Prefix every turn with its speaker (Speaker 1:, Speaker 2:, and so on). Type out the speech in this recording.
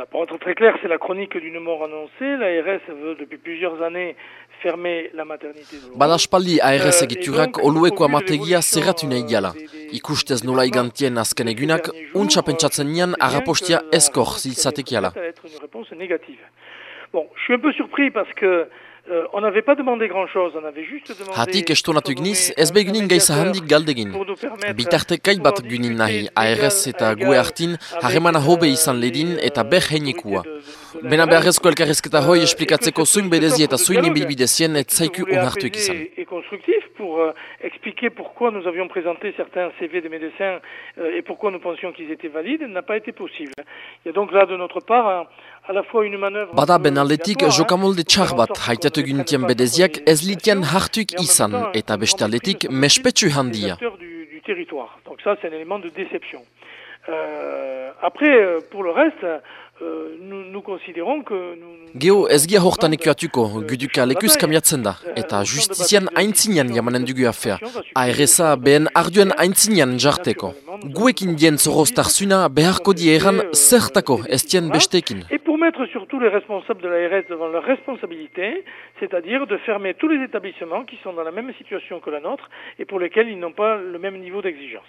Speaker 1: Bah, pour être très clair, c'est la chronique d'une mort annoncée. L'ARS veut depuis plusieurs années fermer la maternité
Speaker 2: Badaspaldi ARS egiturak olueko amategia zerratu nahi diala. Ikustez nola igantien azken egunak, untsa pentsatzen nian harrapostia eskor zilzatekiala.
Speaker 1: Une réponse négative. Bon, je suis un peu surpris parce que On n'avait pas demandé grand-chose, on avait juste demandé...
Speaker 2: Hatik gniz, ez begunin gaiza handik galdegin. Bitartekai bat gunin nahi, ARS eta gue hartin, harremana hobe izan ledin eta ber heinekua. Bena beharrezko elkarrezketa hoi esplikatzeko zuin bedezi eta zuin ibilbidezien et zaiku onartuek izan.
Speaker 1: Et constructif pour euh, expliquer pourquoi nous avions présenté certains CV des médecins euh, et pourquoi nous pensions qu'ils étaient valides, n'a pas été possible. Il y a donc là de notre part
Speaker 2: Bada ben aldetik jokamolde txar bat haitatu gintien bedeziak ez litian hartuik izan eta beste aldetik mespetsu handia.
Speaker 1: Donc ça c'est un élément de déception. Euh, après, pour le reste, euh, nous, nous considérons que... Nous...
Speaker 2: Geo ez gia hortan ekuatuko, guduka lekuz kamiatzen da, eta justizian aintzinean jamanen dugu afea. ARSA behen arduen aintzinean jarteko. Guekin dien zoroztarzuna beharko die eran zertako ez dien bestekin.
Speaker 1: Mettre surtout les responsables de l'ARS devant leur responsabilité, c'est-à-dire de fermer tous les établissements qui sont dans la même situation que la nôtre et pour lesquels ils n'ont pas le même niveau d'exigence.